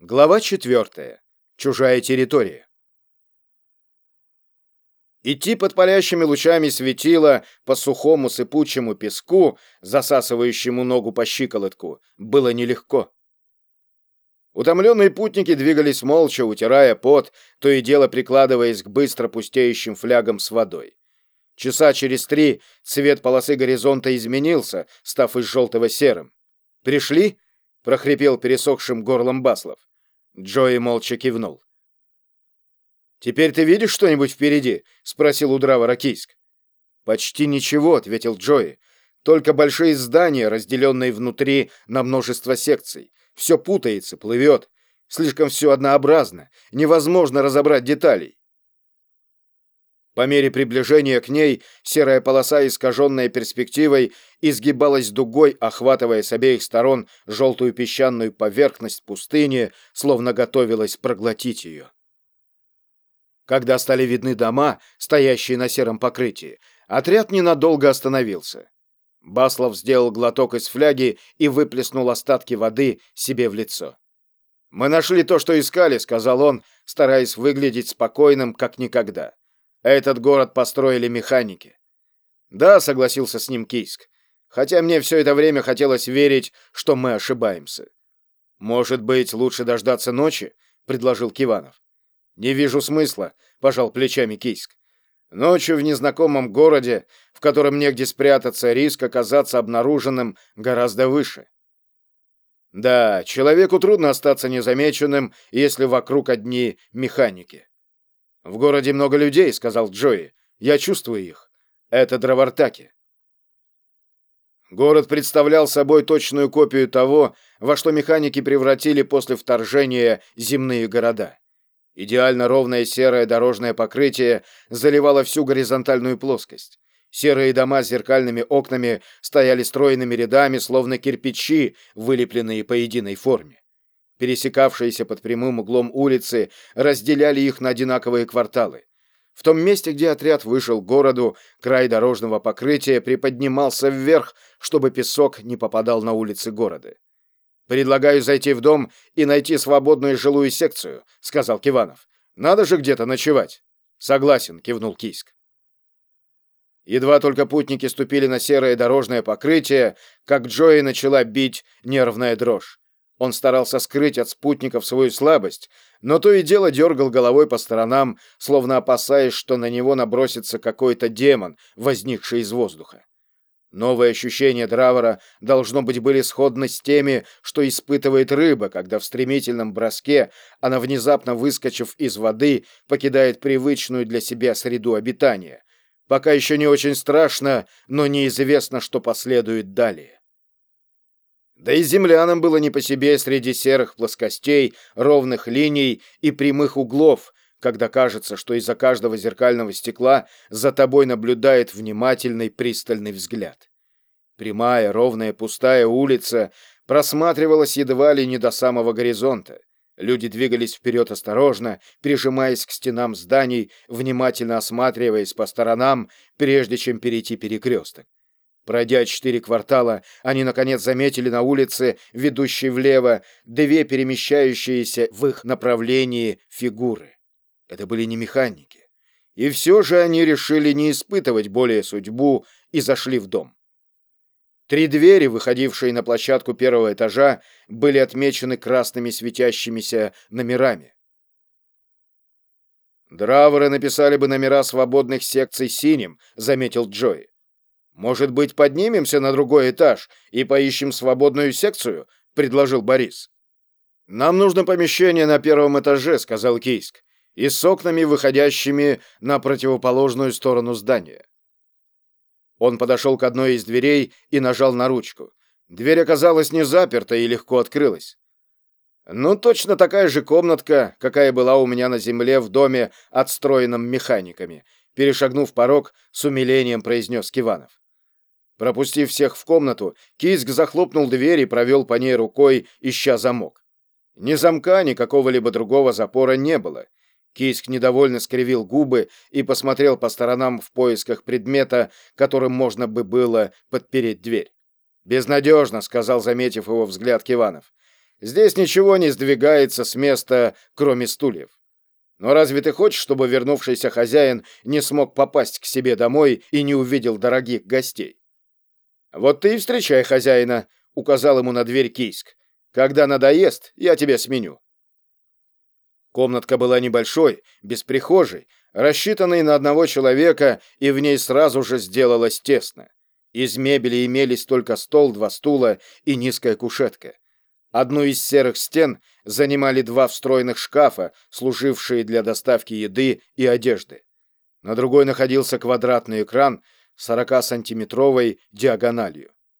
Глава 4. Чужая территория. Идти под палящими лучами светила по сухому сыпучему песку, засасывающему ногу по щиколотку, было нелегко. Утомленные путники двигались молча, утирая пот, то и дело прикладываясь к быстро пустеющим флягам с водой. Часа через три цвет полосы горизонта изменился, став из желтого серым. «Пришли?» — прохрипел пересохшим горлом Баслов. Джои молча кивнул. «Теперь ты видишь что-нибудь впереди?» — спросил у Драва Ракийск. «Почти ничего», — ответил Джои. «Только большие здания, разделенные внутри на множество секций. Все путается, плывет. Слишком все однообразно. Невозможно разобрать деталей. По мере приближения к ней серая полоса, искаженная перспективой, изгибалась дугой, охватывая с обеих сторон желтую песчаную поверхность пустыни, словно готовилась проглотить ее. Когда стали видны дома, стоящие на сером покрытии, отряд ненадолго остановился. Баслов сделал глоток из фляги и выплеснул остатки воды себе в лицо. «Мы нашли то, что искали», — сказал он, стараясь выглядеть спокойным, как никогда. Этот город построили механики. Да, согласился с ним Кийск. Хотя мне все это время хотелось верить, что мы ошибаемся. Может быть, лучше дождаться ночи, предложил Киванов. Не вижу смысла, пожал плечами Кийск. Ночью в незнакомом городе, в котором негде спрятаться, риск оказаться обнаруженным гораздо выше. Да, человеку трудно остаться незамеченным, если вокруг одни механики. «В городе много людей», — сказал Джои. «Я чувствую их. Это дровартаки». Город представлял собой точную копию того, во что механики превратили после вторжения земные города. Идеально ровное серое дорожное покрытие заливало всю горизонтальную плоскость. Серые дома с зеркальными окнами стояли стройными рядами, словно кирпичи, вылепленные по единой форме пересекавшиеся под прямым углом улицы, разделяли их на одинаковые кварталы. В том месте, где отряд вышел к городу, край дорожного покрытия приподнимался вверх, чтобы песок не попадал на улицы города. «Предлагаю зайти в дом и найти свободную жилую секцию», — сказал Киванов. «Надо же где-то ночевать». «Согласен», — кивнул Кийск. Едва только путники ступили на серое дорожное покрытие, как Джои начала бить нервная дрожь. Он старался скрыть от спутников свою слабость, но то и дело дергал головой по сторонам, словно опасаясь, что на него набросится какой-то демон, возникший из воздуха. Новые ощущения Дравера, должно быть, были сходны с теми, что испытывает рыба, когда в стремительном броске она, внезапно выскочив из воды, покидает привычную для себя среду обитания. Пока еще не очень страшно, но неизвестно, что последует далее. Да и землянам было не по себе среди серых плоскостей, ровных линий и прямых углов, когда кажется, что из-за каждого зеркального стекла за тобой наблюдает внимательный пристальный взгляд. Прямая, ровная, пустая улица просматривалась едва ли не до самого горизонта. Люди двигались вперед осторожно, прижимаясь к стенам зданий, внимательно осматриваясь по сторонам, прежде чем перейти перекресток. Пройдя четыре квартала, они, наконец, заметили на улице, ведущей влево, две перемещающиеся в их направлении фигуры. Это были не механики. И все же они решили не испытывать более судьбу и зашли в дом. Три двери, выходившие на площадку первого этажа, были отмечены красными светящимися номерами. «Драворы написали бы номера свободных секций синим», — заметил Джои. «Может быть, поднимемся на другой этаж и поищем свободную секцию?» — предложил Борис. «Нам нужно помещение на первом этаже», — сказал Кийск, «и с окнами, выходящими на противоположную сторону здания». Он подошел к одной из дверей и нажал на ручку. Дверь оказалась не заперта и легко открылась. «Ну, точно такая же комнатка, какая была у меня на земле в доме, отстроенном механиками», перешагнув порог, с умилением произнес Киванов. Пропустив всех в комнату, Киск захлопнул дверь и провел по ней рукой, ища замок. Ни замка, ни какого-либо другого запора не было. Киск недовольно скривил губы и посмотрел по сторонам в поисках предмета, которым можно бы было подпереть дверь. «Безнадежно», — сказал, заметив его взгляд Киванов. Здесь ничего не сдвигается с места, кроме стульев. Но разве ты хочешь, чтобы вернувшийся хозяин не смог попасть к себе домой и не увидел дорогих гостей? Вот ты и встречай хозяина, указал ему на дверь Кийск. Когда надоест, я тебя сменю. Комнатка была небольшой, без прихожей, рассчитанной на одного человека, и в ней сразу же сделалось тесно. Из мебели имелись только стол, два стула и низкая кушетка. Одну из серых стен занимали два встроенных шкафа, служившие для доставки еды и одежды. На другой находился квадратный экран 40-сантиметровой диагональю.